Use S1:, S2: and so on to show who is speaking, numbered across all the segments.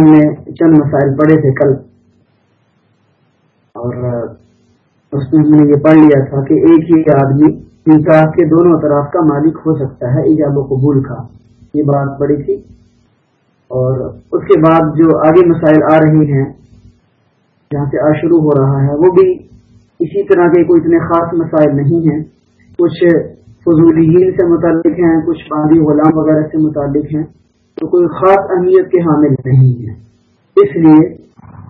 S1: ہم نے چند مسائل پڑھے تھے کل۔ اور اس میں ہم نے یہ پڑھ لیا تھا کہ ایک ہی آدمی نکاح کے دونوں طرف کا مالک ہو سکتا ہے ایجاب و قبول کا۔ یہ بات پڑی تھی۔ اور اس کے بعد جو آگے مسائل آ رہے ہیں، جہاں سے آ شروع ہو رہا ہے، وہ بھی اسی طرح کے کوئی اتنے خاص مسائل نہیں ہیں۔ کچھ فضولیین سے متعلق ہیں، کچھ باندھی غلام وغیرہ سے متعلق ہیں۔ تو کوئی خاص اہمیت کے حامل نہیں ہیں اس لیے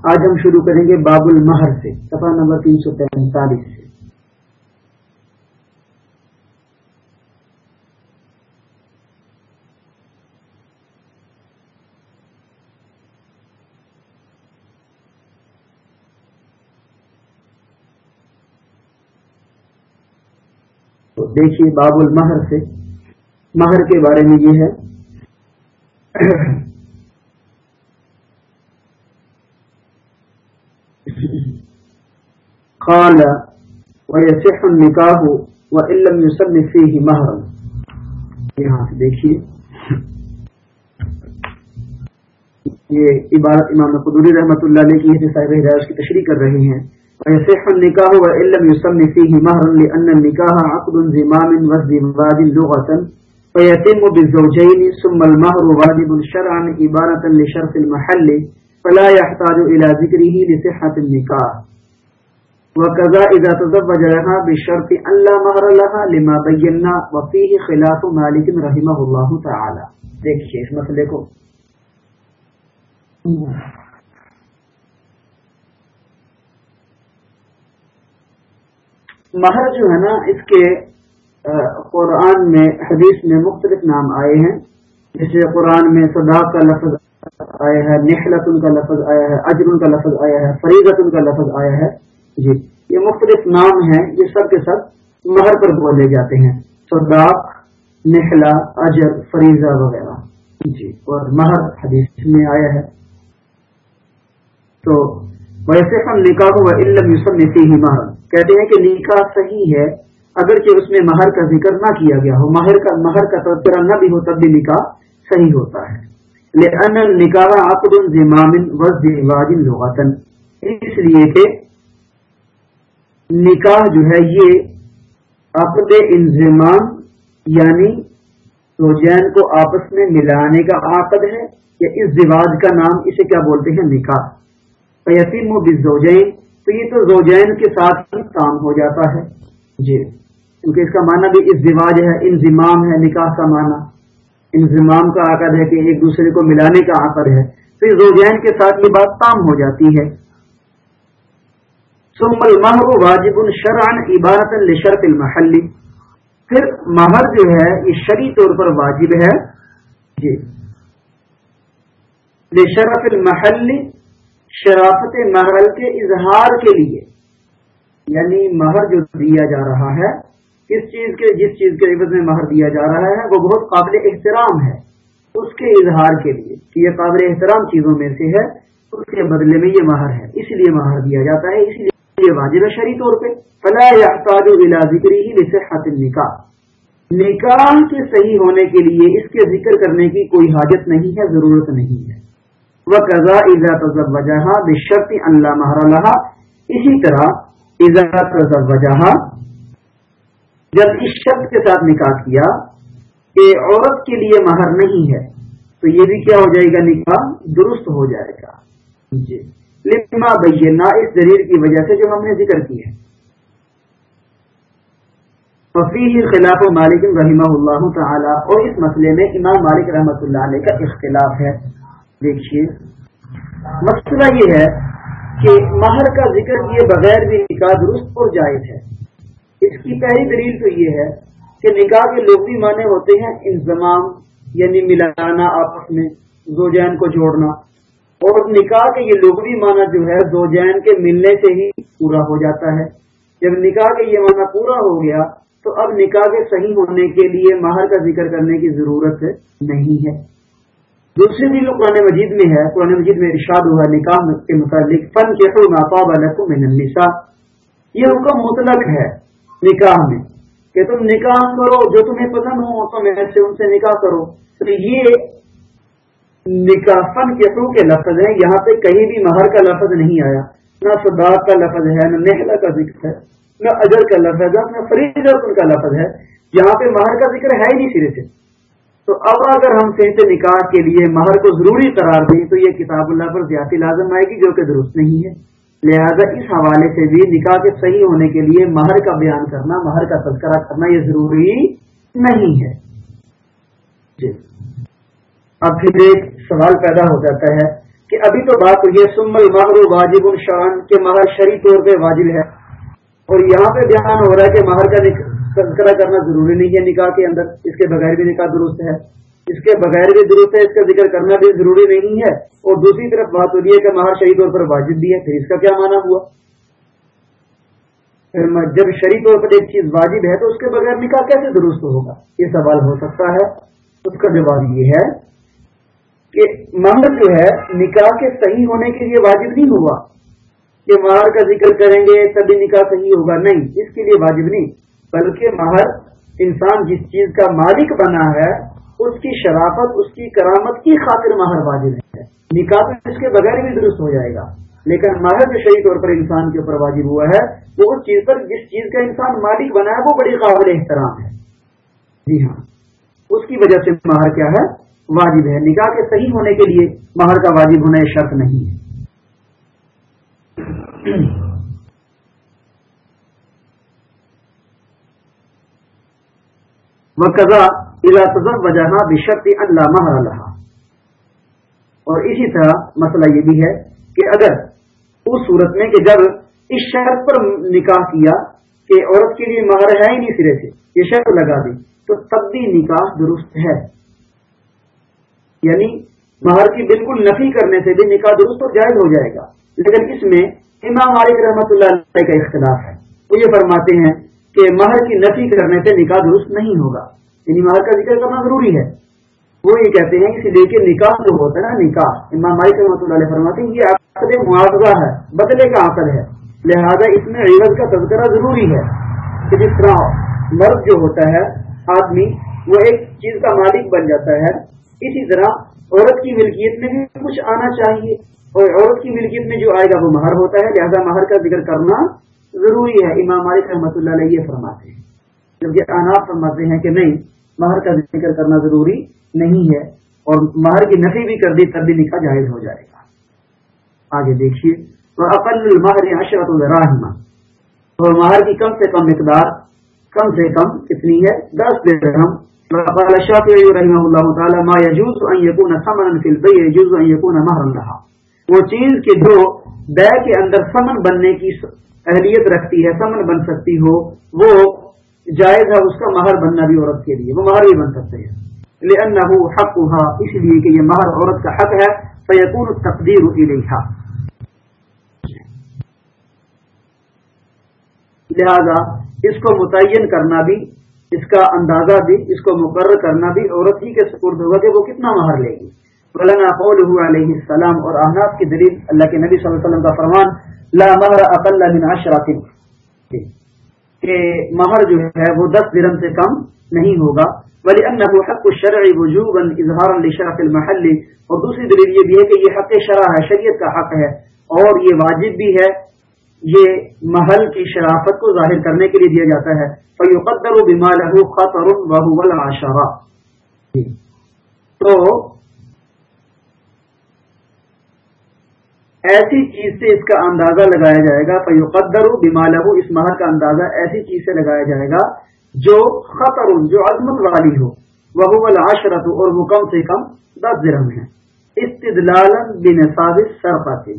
S1: آج ہم شروع کریں گے باب المہر سے، صفحہ نمبر تین سو پینتالیس سے۔ دیکھیے باب المہر سے۔ مہر کے بارے میں یہ ہے قال، ويصح النكاح وان لم يسمى فيه مہر یہاں سے دیکھیے. یہ عبارت امام قدوری رحمۃ اللہ علیہ کی صاحب ہدایت کی تشریح کر رہے ہیں. ويصح النكاح وان لم يسمى فيه مهر لان النكاح عقد زمام وزواج لغه فيتم بالزوجين ثم المهر واجب شرعا عبارة لشرط المحل فلا يحتاج الى ذكره لصحة النكاح. وكذا اذا تزوج لها بشرط ان لا مهر لها لما بينا وفيه خلاف مالك رحمه الله تعالى. دیکھیے اس مسئلے کو۔ مہر جو ہے نا، اس کے قرآن میں، حدیث میں مختلف نام آئے ہیں۔ جیسے قرآن میں صداق کا لفظ آیا ہے نحلت ان کا لفظ آیا ہے، اجر ان کا لفظ آیا ہے فریضت ان کا لفظ آیا ہے۔ جی یہ مختلف نام ہیں، یہ سب کے سب مہر پر بولے جاتے ہیں۔ صداق نحلا اجر، فریضہ وغیرہ۔ جی اور مہر حدیث میں آیا ہے۔ تو ویسے ہم نکاح ہوا علم یوسف نے ہی مہر کہتے ہیں کہ نکاح صحیح ہے اگرچہ اس میں مہر کا ذکر نہ کیا گیا ہو، مہر کا مہر کا تذکرہ نہ بھی ہو تب بھی نکاح صحیح ہوتا ہے۔ لیکن نکاح عقد زمام لغتن اس لیے کہ نکاح جو ہے، یہ عقد انضمام یعنی روجین کو آپس میں ملانے کا عقد ہے یا اس زواج کا نام اسے کیا بولتے ہیں؟ نکاح۔ یتیم و بزوجین تو یہ تو زوجین کے ساتھ ہی کام ہو جاتا ہے۔ جی۔ کیونکہ اس کا معنی بھی ازدواج ہے انضمام ہے، نکاح کا معنی۔ انضمام کا عقد ہے کہ ایک دوسرے کو ملانے کا عقد ہے۔ تو یہ زوجین کے ساتھ یہ بات کام ہو جاتی ہے۔ سم المحر واجب الشرعن عبارت لشرط المحلی پھر مہر جو ہے، یہ شرعی طور پر واجب ہے۔ جی۔ لشرف المحلی شرافت محرل کے اظہار کے لیے۔ یعنی مہر جو دیا جا رہا ہے کس چیز کے، جس چیز کے عوض میں مہر دیا جا رہا ہے، وہ بہت قابل احترام ہے۔ اس کے اظہار کے لیے کہ یہ قابل احترام چیزوں میں سے ہے، اس کے بدلے میں یہ مہر ہے۔ اس لیے مہر دیا جاتا ہے، اس لیے یہ واجب ہے شرعی طور پہ۔ فلاح یافتاج ذکری ہی جیسے حاصل نکاح نکاح کے صحیح ہونے کے لیے اس کے ذکر کرنے کی کوئی حاجت نہیں ہے، ضرورت نہیں ہے۔ وہ قزا عزا وجہ بشرط اللہ مہر اسی طرح عزا وجہ جب اس شرط کے ساتھ نکاح کیا کہ عورت کے لیے مہر نہیں ہے، تو یہ بھی کیا ہو جائے گا نکاح؟ درست ہو جائے گا۔ جی۔ لما بینا اس دلیل کی وجہ سے جو ہم نے ذکر کی ہے۔ وفی خلاف مالک رحمہ اللہ تعالی، اور اس مسئلے میں امام مالک رحمۃ اللہ علیہ کا اختلاف ہے۔ دیکھیے۔ مسئلہ یہ ہے کہ مہر کا ذکر کیے بغیر بھی نکاح درست اور جائز ہے۔ اس کی پہلی دلیل تو یہ ہے کہ نکاح کے لوگ معنی ہوتے ہیں انضمام یعنی ملانا آپس میں، زوجین کو جوڑنا۔ اور نکاح کے یہ لغوی معنی جو ہے، زوجین کے ملنے سے ہی پورا ہو جاتا ہے۔ جب نکاح کے یہ معنی پورا ہو گیا، تو اب نکاح کے صحیح ہونے کے لیے مہر کا ذکر کرنے کی ضرورت نہیں ہے۔ دوسری بھی جو قرآن مجید میں ہے۔ قرآن مجید میں ارشاد ہوا نکاح کے متعلق فن کے النساء۔ یہ حکم مطلق ہے۔ نکاح میں۔ کہ تم نکاح کرو، جو تمہیں پسند ہو، تو میں سے ان سے نکاح کرو تو یہ نکافن کے حو کے لفظ ہیں۔ یہاں پہ کہیں بھی مہر کا لفظ نہیں آیا۔ نہ صداق کا لفظ ہے، نہ نہلا کا ذکر ہے، نہ اجر کا لفظ ہے، نہ فرید کا لفظ ہے۔ یہاں پہ مہر کا ذکر ہے ہی نہیں سرے سے۔ تو اب اگر ہم سے نکاح کے لیے مہر کو ضروری قرار دیں، تو یہ کتاب اللہ پر زیادتی لازم آئے گی، جو کہ درست نہیں ہے۔ لہذا اس حوالے سے بھی نکاح کے صحیح ہونے کے لیے مہر کا بیان کرنا، مہر کا تذکرہ کرنا یہ ضروری نہیں ہے۔ جی۔ اب پھر ایک سوال پیدا ہو جاتا ہے کہ ابھی تو بات یہ سمل مہر واجب الشان کے مہر شری طور پہ واجب ہے۔ اور یہاں پہ بیان ہو رہا ہے کہ مہر کا تذکرہ کرنا ضروری نہیں ہے، نکاح کے اندر اس کے بغیر بھی نکاح درست ہے۔ اس کے بغیر بھی درست ہے، اس کا ذکر کرنا بھی ضروری نہیں ہے۔ اور دوسری طرف بات ہو رہی ہے کہ مہر شہید طور پر واجب بھی ہے، پھر اس کا کیا مانا ہوا؟ پھر جب شہری طور پر ایک چیز واجب ہے تو اس کے بغیر نکاح کیسے درست ہوگا؟ یہ سوال ہو سکتا ہے۔ اس کا جواب یہ ہے کہ مہر جو ہے، نکاح کے صحیح ہونے کے لیے واجب نہیں ہوا۔ کہ مہر کا ذکر کریں گے، تبھی نکاح صحیح ہوگا۔ نہیں، اس کے لیے واجب نہیں۔ بلکہ مہر انسان جس چیز کا مالک بنا ہے اس کی شرافت، اس کی کرامت کی خاطر ماہر واجب ہے۔ نکاح تو اس کے بغیر بھی درست ہو جائے گا۔ لیکن ماہر جو صحیح طور پر انسان کے اوپر واجب ہوا ہے۔ وہ اس چیز پر، جس چیز کا انسان مالک بنا ہے، وہ بڑی قابل احترام ہے۔ جی ہاں۔ اس کی وجہ سے ماہر کیا ہے؟ واجب ہے۔ نکاح کے صحیح ہونے کے لیے ماہر کا واجب ہونا یہ شرط نہیں ہے۔ وہ وجہ بشرط اللہ مہر اللہ اور اسی طرح مسئلہ یہ بھی ہے کہ اگر اس صورت میں کہ جب اس شرط پر نکاح کیا کہ عورت کے لیے مہر ہے ہی نہیں سرے سے، یہ شرط لگا دی، تو تب بھی نکاح درست ہے۔ یعنی مہر کی بالکل نفی کرنے سے بھی نکاح درست اور جائز ہو جائے گا۔ لیکن اس میں امام مالک رحمۃ اللہ علیہ کا اختلاف ہے۔ وہ یہ فرماتے ہیں کہ مہر کی نفی کرنے سے نکاح درست نہیں ہوگا۔ یعنی مہر کا ذکر کرنا ضروری ہے۔ وہ یہ کہتے ہیں اسی لیے کہ نکاح جو ہوتا ہے نا، نکاح، امام مالک رحمۃ اللہ علیہ فرماتے ہیں یہ عقد معاوضہ ہے، بدلے کا عقد ہے۔ لہذا اس میں عوض کا تذکرہ ضروری ہے کہ جس طرح مرد جو ہوتا ہے، آدمی، وہ ایک چیز کا مالک بن جاتا ہے۔ اسی طرح عورت کی ملکیت میں بھی کچھ آنا چاہیے۔ اور عورت کی ملکیت میں جو آئے گا وہ مہر ہوتا ہے، لہذا مہر کا ذکر کرنا ضروری ہے۔ امام مالک رحمۃ اللہ علیہ یہ فرماتے ہیں۔ جبکہ آناب فرماتے ہیں کہ نہیں مہر کا ذکر کرنا ضروری نہیں ہے اور مہر کی نفی بھی کر دی تب بھی نکاح جائز ہو جائے گا۔ آگے دیکھیے تو اقل المہر عشرت الرحمہ تو مہر کی کم سے کم مقدار، کم سے کم کتنی ہے؟ دس درہم۔ قال الشافعي رحمه الله تعالى ما يجوز ان يكون ثمنا في البيع يجوز ان يكون مهرا لها وہ چیز کہ جو بے کے اندر سمن بننے کی اہلیت رکھتی ہے سمن بن سکتی ہو، وہ جائز ہے اس کا مہر بننا بھی عورت کے لیے، وہ مہر بھی بن سکتے ہیں حق ہوا اس لیے کہ یہ مہر عورت کا حق ہے فیقون تقدیر الیہا لہذا اس کو متعین کرنا بھی، اس کا اندازہ بھی، اس کو مقرر کرنا بھی عورت ہی کے سپرد ہوگا کہ وہ کتنا مہر لے گی۔ مولانا قول علیہ السلام اور احناف کی دلیل اللہ کے نبی صلی اللہ علیہ وسلم کا فرمان، لا مہر اقل من عشرات کہ مہر جو ہے وہ دس درم سے کم نہیں ہوگا۔ ولی انه حق الشرع وجوبا اظهارا لشرف المحل۔ اور دوسری دلیل یہ بھی ہے کہ یہ حق شرع ہے، شریعت کا حق ہے۔ اور یہ واجب بھی ہے، یہ محل کی شرافت کو ظاہر کرنے کے لیے دیا جاتا ہے۔ فیقدر بما له خطر وهو العشرہ تو ایسی چیز سے اس کا اندازہ لگایا جائے گا فیقدر بمالہ اس مہر کا اندازہ ایسی چیز سے لگایا جائے گا جو خطر، جو عظمت والی ہو وہ العشرت اور وہ کم سے کم دس درم ہے استدلال بنصاب سرپاتے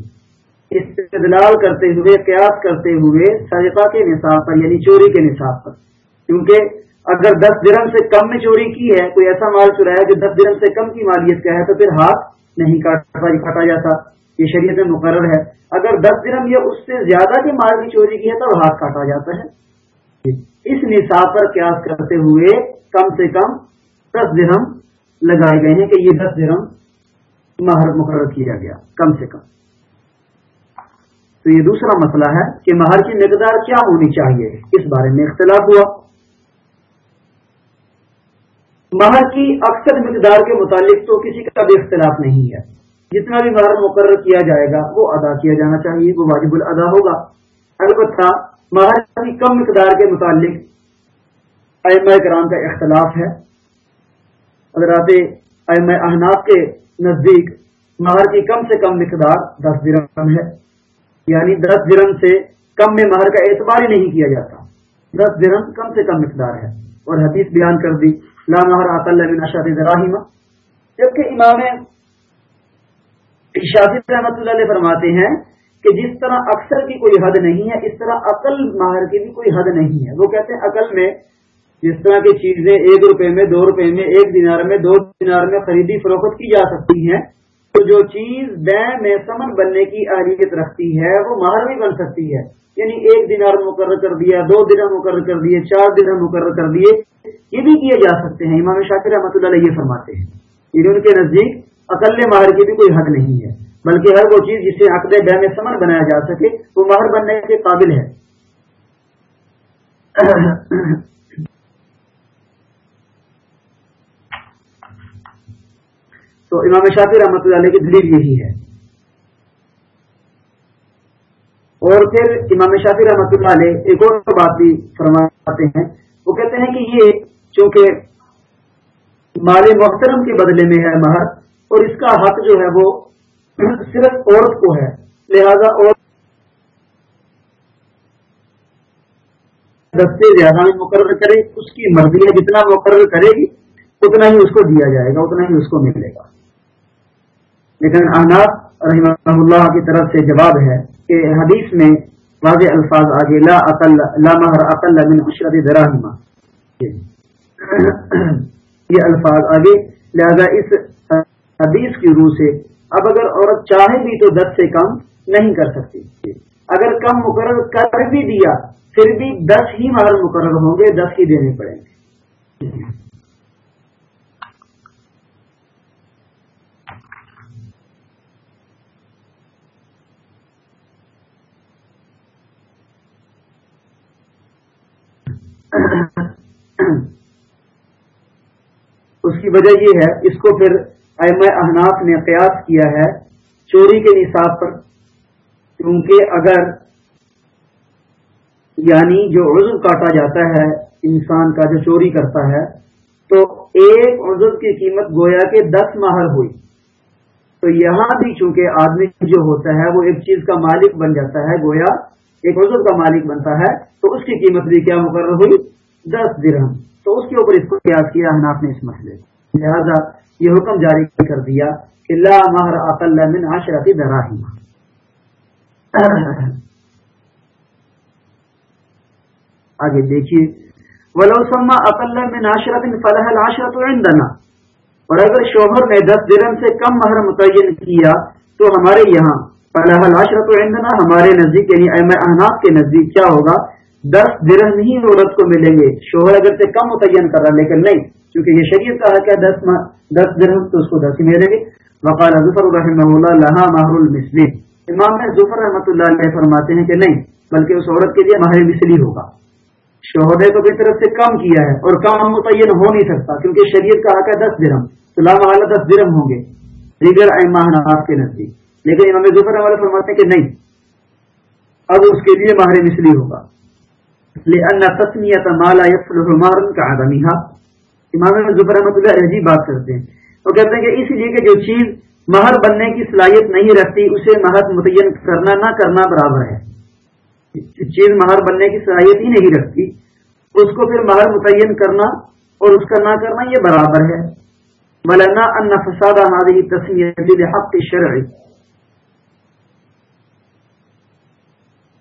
S1: استدلال کرتے ہوئے، قیاس کرتے ہوئے سرقہ کے نصاب پر یعنی چوری کے نصاب پر۔ کیونکہ اگر دس درم سے کم میں چوری کی ہے، کوئی ایسا مال چرایا جو دس درم سے کم کی مالیت کا ہے، تو پھر ہاتھ نہیں کاٹا جاتا۔ یہ شریعت میں مقرر ہے۔ اگر دس درم یا اس سے زیادہ کی مال کی چوری کی ہے تو ہاتھ کاٹا جاتا ہے۔ اس نصاب پر قیاس کرتے ہوئے کم سے کم دس درم لگائے گئے ہیں کہ یہ دس درم مہر مقرر کیا گیا، کم سے کم۔ تو یہ دوسرا مسئلہ ہے کہ مہر کی مقدار کیا ہونی چاہیے۔ اس بارے میں اختلاف ہوا۔ مہر کی اکثر مقدار کے متعلق تو کسی کا بھی اختلاف نہیں ہے۔ جتنا بھی مہر مقرر کیا جائے گا، وہ ادا کیا جانا چاہیے، وہ واجب الادا ہوگا۔ البتہ مہر کی کم مقدار کے متعلق ائمہ کرام کا اختلاف ہے۔ حضرات ائمہ احناف کے نزدیک مہر کی کم سے کم مقدار دس درم ہے۔ یعنی دس درم سے کم میں مہر کا اعتبار ہی نہیں کیا جاتا۔ دس درم کم سے کم مقدار ہے۔ اور حدیث بیان کر دی، لا مہر دراہیمہ جبکہ امام شافی رحمۃ اللہ علیہ فرماتے ہیں کہ جس طرح اکثر کی کوئی حد نہیں ہے، اس طرح عقل ماہر کی بھی کوئی حد نہیں ہے۔ وہ کہتے ہیں عقل میں جس طرح کی چیزیں ایک روپے میں، دو روپے میں، ایک دینار میں، دو دینار میں خریدی فروخت کی جا سکتی ہیں، تو جو چیز بے میں سمن بننے کی اہلیت رکھتی ہے، وہ مہر بھی بن سکتی ہے۔ یعنی ایک دنار مقرر کر دیا، دو دن مقرر کر دیے، چار دن مقرر کر دیے، یہ بھی کیے جا سکتے ہیں۔ امام شاکر رحمۃ اللہ علیہ یہ فرماتے ہیں۔ یعنی ان کے نزدیک اقل مہر کی بھی کوئی حق نہیں ہے۔ بلکہ ہر وہ چیز جسے عقد بے میں سمن بنایا جا سکے، وہ مہر بننے کے قابل ہے۔ تو امام شافی رحمۃ اللہ علیہ کی دلیل یہی ہے۔ اور پھر امام شافی رحمۃ اللہ علیہ ایک اور بات بھی فرماتے ہیں۔ وہ کہتے ہیں کہ یہ چونکہ مال محترم کے بدلے میں ہے مہر اور اس کا حق جو ہے وہ صرف عورت کو ہے۔ لہذا اور دستے زیادہ مقرر کرے، اس کی مرضی ہے جتنا مقرر کرے گی، اتنا ہی اس کو دیا جائے گا، اتنا ہی اس کو ملے گا۔ لیکن اناف رحمہ اللہ کی طرف سے جواب ہے کہ حدیث میں واضح الفاظ آگے، لا اقل، لا مہر اقل من عشرت دراہما یہ الفاظ آگے، لہذا اس حدیث کی روح سے اب اگر عورت چاہے بھی تو دس سے کم نہیں کر سکتی۔ اگر کم مقرر کر بھی دیا، پھر بھی دس ہی مہر مقرر ہوں گے، دس ہی دینے پڑیں گے۔ اس کی وجہ یہ ہے، اس کو پھر ایم احناف نے قیاس کیا ہے چوری کے نصاب پر۔ کیونکہ اگر یعنی جو عضو کاٹا جاتا ہے، انسان کا جو چوری کرتا ہے، تو ایک عضو کی قیمت گویا کے دس ماہر ہوئی۔ تو یہاں بھی چونکہ آدمی جو ہوتا ہے، وہ ایک چیز کا مالک بن جاتا ہے، گویا ایک عضو کا مالک بنتا ہے، تو اس کی قیمت بھی کیا مقرر ہوئی؟ دس درہم۔ تو اس کے اوپر اس کو قیاس کیا حناف نے اس مسئلے لہذا یہ حکم جاری کر دیا کہ لا مہر اقل من عشرت دراہیم آگے دیکھیے۔ ولو سما اقل من عشرت فلح العشرت عندنا۔ اور اگر شوہر نے دس درہم سے کم مہر متعین کیا تو ہمارے یہاں فلح العشرت عندنا ہمارے نزدیک یعنی احناف کے نزدیک کیا ہوگا؟ دس درہم ہی عورت کو ملیں گے۔ شوہر اگر سے کم متعین کر رہا لیکن نہیں، کیونکہ یہ شریعت کا حق ہے، دس دس درہم تو اس کو دس ہی ملیں گے۔ وقال ظفر الرحمہ اللہ، لہا ماہر المسلم امام نے ظفر رحمۃ اللہ علیہ فرماتے ہیں کہ نہیں، بلکہ اس عورت کے لیے ماہر مسلی ہوگا۔ شوہر نے تو بھی طرف سے کم کیا ہے اور کم متعین ہو نہیں سکتا، کیونکہ شریعت کا حق ہے دس درہم۔ تو لا محلہ دس درہم ہوں گے۔ دیگر ماہ کے نزدیک۔ لیکن امام ظفر والے فرماتے ہیں کہ نہیں، اب اس کے لیے ماہر مسلی ہوگا۔ لأن تسمیت کا امام ظفر احمد اللہ عجیب بات کرتے ہیں۔ وہ کہتے ہیں کہ اس لیے کہ جو چیز مہر بننے کی صلاحیت نہیں رکھتی، اسے مہر متعین کرنا نہ کرنا برابر ہے۔ چیز مہر بننے کی صلاحیت ہی نہیں رکھتی، اس کو پھر مہر متعین کرنا اور اس کا نہ کرنا یہ برابر ہے۔ مولانا ان فساد ہماری تصویر حق شرعی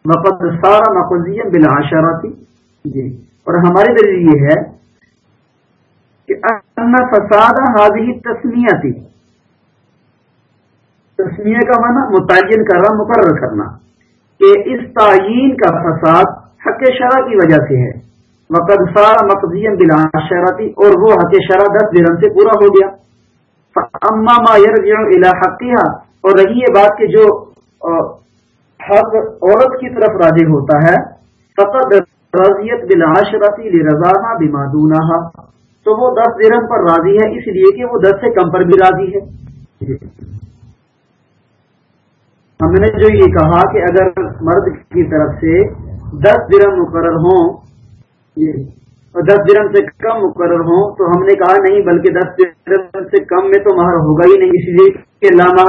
S1: وقت سارا مقزی بلا جی۔ اور ہماری دلیل یہ ہے کہ ان فساد حاضی تسمیہ تسمیہ کا معنی متعین کرنا، مقرر کرنا کہ اس تعین کا فساد حق شرح کی وجہ سے ہے۔ وقت سارا مقزی بلا شراتی اور وہ حق شرح دس درم سے پورا ہو گیا۔ اما ما یرجع الى حقیہ اور رہی یہ بات کہ جو حق عورت کی طرف راجع ہوتا ہے فقط رضیت بلاشرتی رضا بما دونہا تو وہ دس درم پر راضی ہے، اس لیے کہ وہ دس سے کم پر بھی راضی ہے۔ ہم نے جو یہ کہا کہ اگر مرد کی طرف سے دس درم مقرر ہوں اور دس درم سے کم مقرر ہوں، تو ہم نے کہا نہیں، بلکہ دس درم سے کم میں تو مہر ہوگا ہی نہیں۔ اس لیے کہ لامہ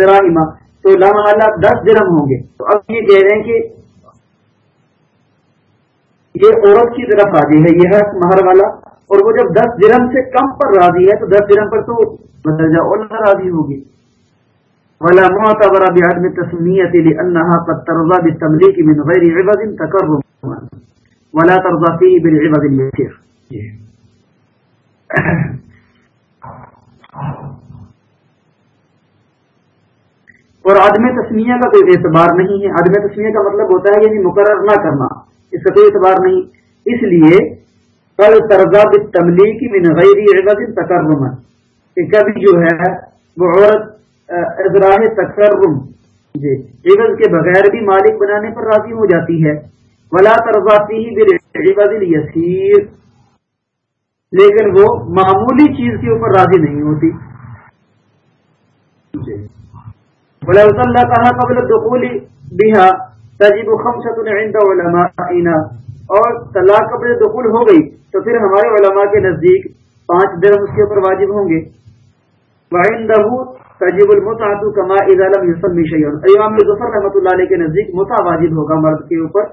S1: دراہما۔ تو لامہ دس درم ہوں گے۔ تو اب یہ کہہ رہے ہیں کہ یہ عورت کی طرف راضی ہے، یہ ہے مہر والا۔ اور وہ جب دس درم سے کم پر راضی ہے، تو دس درم پر تو بدرجہ اولا راضی ہوگی۔ ولا معتبر بعدم تسمية لأنها قد ترضى بالتمليك من غير عوض تكرما ولا ترضى فيه بالعوض اليسير اور عدم تسمیہ کا کوئی اعتبار نہیں ہے۔ عدم تسمیہ کا مطلب ہوتا ہے یعنی مقرر نہ کرنا۔ اس کا کوئی اعتبار نہیں۔ اس لیے کل ترزا تملی من غیر تکرم کہ کبھی جو ہے وہ عورت ازراہ تکرم جی عوض کے بغیر بھی مالک بنانے پر راضی ہو جاتی ہے۔ ولا ترزاتی ہی یسیر لیکن وہ معمولی چیز کے اوپر راضی نہیں ہوتی۔ ولو اللہ کہا قبل دخول بها تجب خمسة عند علمائنا. اور طلاق قبل دخول ہو گئی تو پھر ہمارے علماء کے نزدیک پانچ درم اس کے اوپر واجب ہوں گے. وعندہ تجب المتعۃ کما اذا لم يسمي شيئا. امام ظفر رحمۃ اللہ علیہ کے نزدیک متع واجب ہوگا مرد کے اوپر.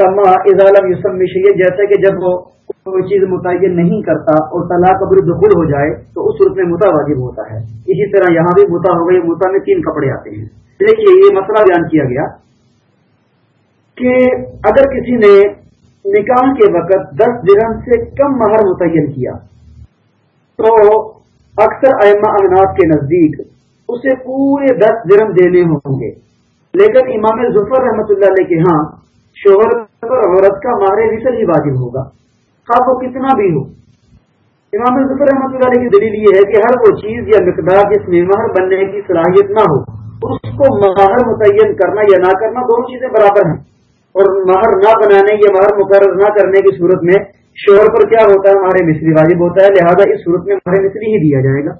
S1: کما اذا لم يسمي جیسے کہ جب وہ کوئی چیز متعین نہیں کرتا اور طلاق قبل دخول ہو جائے، تو اس صورت میں متا واجب ہوتا ہے۔ اسی طرح یہاں بھی متا ہو گئی متا میں تین کپڑے آتے ہیں۔ دیکھیے یہ مسئلہ بیان کیا گیا کہ اگر کسی نے نکاح کے وقت دس درم سے کم مہر متعین کیا، تو اکثر ائمہ احناف کے نزدیک اسے پورے دس درم دینے ہوں گے۔ لیکن امام ظفر رحمۃ اللہ علیہ کے ہاں شوہر پر عورت کا مہر وصل ہی واجب ہوگا۔ خواب وہ کتنا بھی ہو۔ امام ظفر رحمۃ اللہ علیہ کی دلیل یہ ہے کہ ہر وہ چیز یا مقدار جس میں مہر بننے کی صلاحیت نہ ہو، اس کو مہر متعین کرنا یا نہ کرنا دونوں چیزیں برابر ہیں۔ اور مہر نہ بنانے یا مہر مقرر نہ کرنے کی صورت میں شوہر پر کیا ہوتا ہے؟ ہمارے مصری واجب ہوتا ہے، لہذا اس صورت میں ہمارے مصری ہی دیا جائے گا۔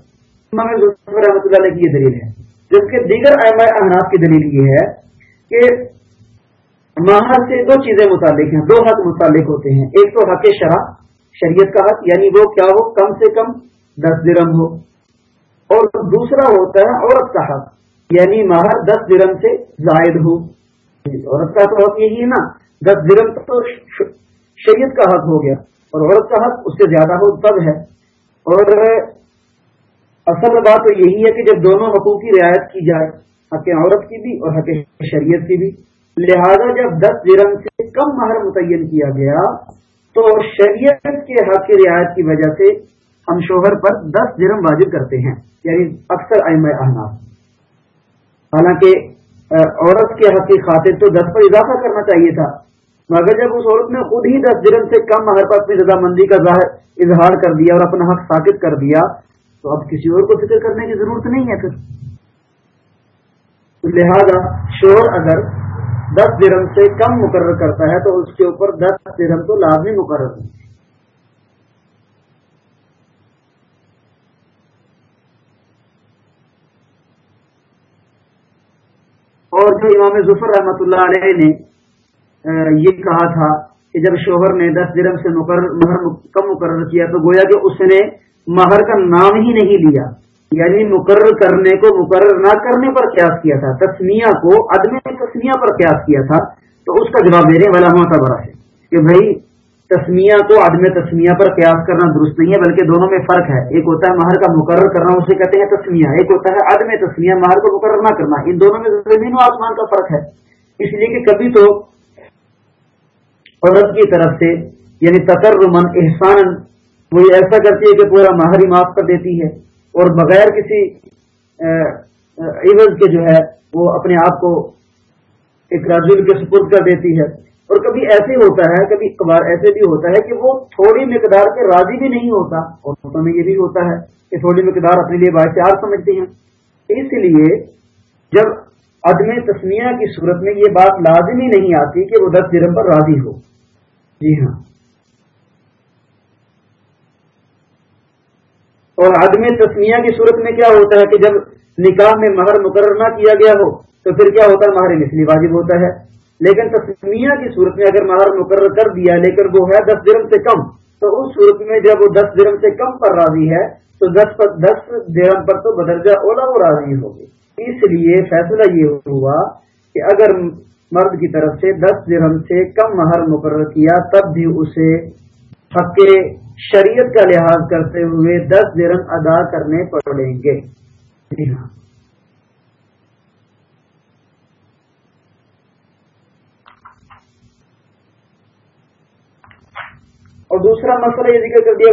S1: امام رحمۃ اللہ علیہ کی یہ دلیل ہے۔ جبکہ دیگر احناف کی دلیل یہ ہے کہ مہر سے دو چیزیں متعلق ہیں، دو حق متعلق ہوتے ہیں۔ ایک تو حق شرح شریعت کا حق یعنی وہ کیا ہو، کم سے کم دس درم ہو۔ اور دوسرا ہوتا ہے عورت کا حق یعنی مہر دس درم سے زائد ہو۔ جی، عورت کا تو حق یہی ہے نا، دس درم تو شریعت کا حق ہو گیا۔ اور عورت کا حق اس سے زیادہ ہو، تب ہے۔ اور اصل بات تو یہی ہے کہ جب دونوں حقوق کی رعایت کی جائے، حق عورت کی بھی اور حق شریعت کی بھی لہذا جب دس درم سے کم مہر متعین کیا گیا، تو شریعت کے حق کی رعایت کی وجہ سے ہم شوہر پر دس درم واجب کرتے ہیں یعنی اکثر احناف۔ حالانکہ عورت کے حق کی خاطر تو دس پر اضافہ کرنا چاہیے تھا، مگر جب اس عورت نے خود ہی دس درم سے کم ہر پر اپنی رضامندی کا اظہار کر دیا اور اپنا حق ثابت کر دیا، تو اب کسی اور کو فکر کرنے کی ضرورت نہیں ہے پھر۔ لہذا، شوہر اگر دس درم سے کم مقرر کرتا ہے تو اس کے اوپر دس درم تو لازمی مقرر ہے۔ اور جو امام ظفر رحمۃ اللہ علیہ نے یہ کہا تھا کہ جب شوہر نے دس درم سے مقرر، مہر کم مقرر کیا تو گویا کہ اس نے مہر کا نام ہی نہیں لیا۔ یعنی مقرر کرنے کو مقرر نہ کرنے پر قیاس کیا تھا، تسمیہ کو عدم تسمیہ پر قیاس کیا تھا، تو اس کا جواب میرے والا بڑا ہے کہ بھائی تسمیہ کو عدم تسمیہ پر قیاس کرنا درست نہیں ہے، بلکہ دونوں میں فرق ہے۔ ایک ہوتا ہے مہر کا مقرر کرنا، اسے کہتے ہیں تسمیہ۔ ایک ہوتا ہے عدم تسمیہ، مہر کو مقرر نہ کرنا۔ ان دونوں میں زمین و آسمان کا فرق ہے۔ اس لیے کہ کبھی تو عورت کی طرف سے یعنی تقرمن احسان وہ ایسا کرتی ہے کہ پورا مہر ہی معاف کر دیتی ہے۔ اور بغیر کسی عوض کے جو ہے، وہ اپنے آپ کو ایک راجول کے سپرد کر دیتی ہے۔ اور کبھی ایسے ہوتا ہے، کبھی کبھار ایسے بھی ہوتا ہے کہ وہ تھوڑی مقدار کے راضی بھی نہیں ہوتا۔ اور میں یہ بھی ہوتا ہے کہ تھوڑی مقدار اپنے لیے باعث سمجھتی ہیں۔ اس لیے جب عدم تسمیہ کی صورت میں یہ بات لازمی نہیں آتی کہ وہ دس درم پر راضی ہو۔ جی ہاں۔ اور عدم تسمیہ کی صورت میں کیا ہوتا ہے کہ جب نکاح میں مہر مقرر نہ کیا گیا ہو، تو پھر کیا ہوتا ہے؟ مہر مثلی واجب ہوتا ہے۔ لیکن تسمیہ کی صورت میں اگر مہر مقرر کر دیا، لیکن وہ ہے دس درم سے کم، تو اس صورت میں جب وہ دس درم سے کم پر راضی ہے، تو دس پر دس درم پر تو بدرجہ اولا وہ راضی ہوگی اس لیے فیصلہ یہ ہوا کہ اگر مرد کی طرف سے دس درم سے کم مہر مقرر کیا، تب بھی اسے حق شریعت کا لحاظ کرتے ہوئے دس درم ادا کرنے پڑیں گے۔ جی ہاں اور دوسرا مسئلہ یہ ذکر کر دیا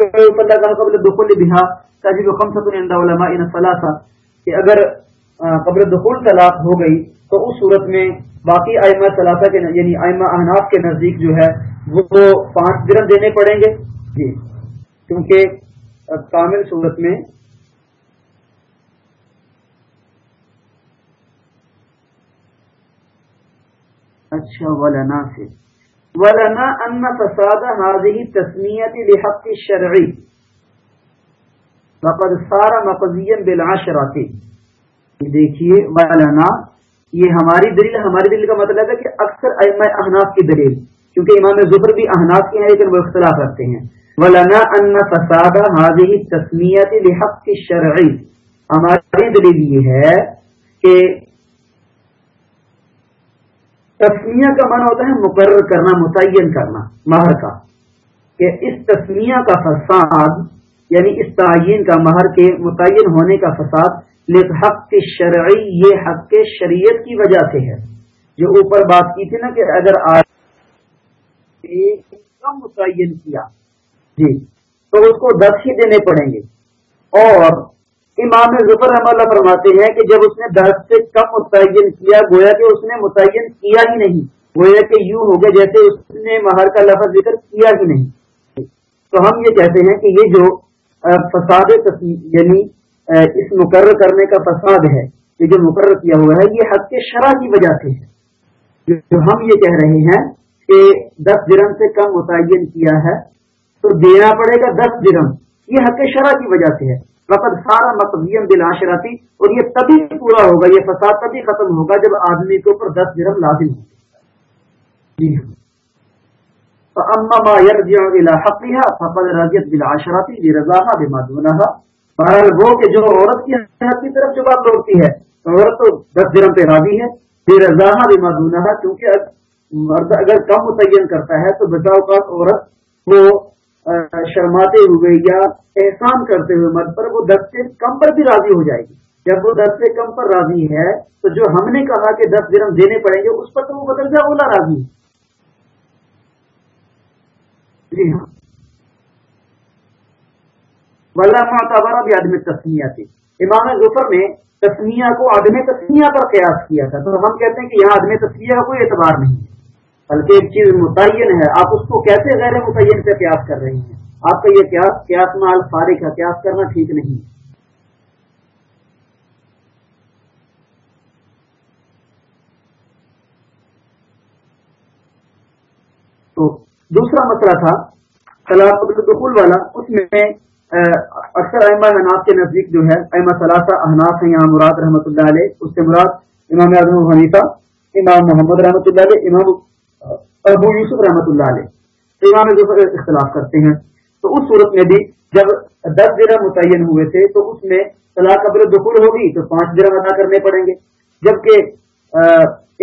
S1: قبل دخول بہا تجیب خمسۃ علماء ان ثلاثہ، کہ اگر قبل دخول طلاق ہو گئی تو اس صورت میں باقی آئمہ ثلاثہ کے یعنی آئمہ احناف کے نزدیک جو ہے، وہ پانچ درم دینے پڑیں گے۔ جی۔ کیونکہ کامل صورت میں اچھا ولنا سے۔ ولنا ان فساد هذه تسمیت لحق الشرعی فقد صار مقضیا بالعشرات دیکھیے، ولنا، یہ ہماری دلیل ہماری دلیل کا مطلب ہے کہ اکثر ائمہ احناف کی دلیل۔ کیونکہ امام ظفر بھی احناف کے ہیں، لیکن وہ اختلاف رکھتے ہیں۔ ولنا ان فساد هذه تسمیت لحق الشرعی ہماری دلیل یہ ہے کہ تسمیہ کا معنی ہوتا ہے مقرر کرنا، متعین کرنا، مہر کا، کہ اس تسمیہ کا فساد یعنی اس تعین کا مہر کے متعین ہونے کا فساد حق شرعی یہ حق کے شریعت کی وجہ سے ہے۔ جو اوپر بات کی تھی نا کہ اگر آج کم متعین کیا جی۔ تو اس کو دس ہی دینے پڑیں گے۔ اور امام ظفر رحم اللہ فرماتے ہیں کہ جب اس نے دس سے کم متعین کیا، گویا کہ اس نے متعین کیا ہی نہیں۔ گویا کہ یوں ہو گیا جیسے اس نے مہر کا لفظ ذکر کیا ہی نہیں۔ تو ہم یہ کہتے ہیں کہ یہ جو فساد یعنی اس مقرر کرنے کا فساد ہے، یہ جو مقرر کیا ہوا ہے، یہ حق کے شرح کی وجہ سے ہے۔ جو ہم یہ کہہ رہے ہیں کہ دس درم سے کم متعین کیا ہے تو دینا پڑے گا دس درم یہ حق شرح کی وجہ سے ہے۔ وقت سارا مقبیم بلاشراتی اور یہ تبھی پورا ہوگا، یہ فساد تبھی ختم ہوگا جب آدمی کے اوپر دس درم لازم ہو جی ہاں۔ اما حقیہ فقد رضیت بلاشراتی یہ رضا بما دونها۔ بہرحال وہ کہ جو عورت کی حق کی طرف جو بات لوٹتی ہے عورت تو دس درم پہ راضی ہے۔ بے بما دونها، کیونکہ مرد اگر کم متعین کرتا ہے، تو بچاؤ کا عورت وہ شرماتے ہوئے یا احسان کرتے ہوئے مرد پر، وہ دس سے کم پر بھی راضی ہو جائے گی۔ جب وہ دس سے کم پر راضی ہے، تو جو ہم نے کہا کہ دس درم دینے پڑیں گے، اس پر تو وہ بدل جائے اولا راضی جی ہاں۔ معتبر بھی آدمی تسمیہ تھی امام ظفر نے تسمیہ کو آدمی تسمیہ پر قیاس کیا تھا۔ تو ہم کہتے ہیں کہ یہاں آدمی تسمیہ کا کوئی اعتبار نہیں ہے۔ بلکہ ایک چیز متعین ہے۔ آپ اس کو کیسے غیر متعین سے قیاس کر رہی ہیں؟ آپ کا یہ قیاس قیاس مال فارغ کا قیاس کرنا ٹھیک نہیں۔ تو دوسرا مسئلہ تھا، طلاق دخول والا۔ اس میں اکثر احمد اناف کے نزدیک جو ہے احمد ثلاثہ احناف ہیں، یہاں مراد رحمۃ اللہ علیہ۔ اس سے مراد امام اعظم حنیفہ، امام محمد رحمۃ اللہ علیہ، امام ابو یوسف رحمۃ اللہ علیہ امام اختلاف کرتے ہیں۔ تو اس صورت میں بھی جب دس درم متعین ہوئے تھے، تو اس میں طلاق قبل دخول ہوگی، تو پانچ درم ادا کرنے پڑیں گے۔ جبکہ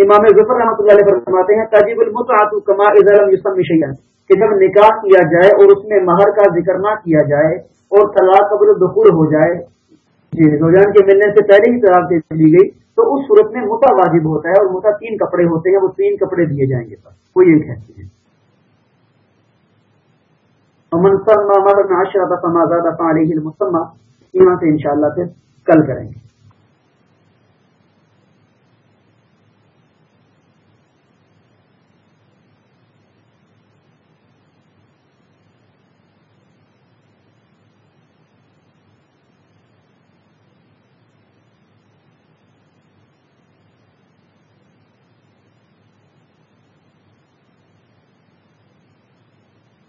S1: امام ظفر رحمۃ اللہ علیہ فرماتے ہیں، تاجیب المتعط کما یوسم شیئن کہ جب نکاح کیا جائے اور اس میں مہر کا ذکر نہ کیا جائے اور طلاق قبل دخول ہو جائے۔ جی روزان کے ملنے سے پہلے ہی طلاق دے دی گئی۔ تو اس صورت میں متا واجب ہوتا ہے اور متا تین کپڑے ہوتے ہیں، وہ تین کپڑے دیے جائیں گے کوئی ایک ہے۔ منصب تعلیم مسمہ یہاں سے انشاءاللہ پھر کل کریں گے۔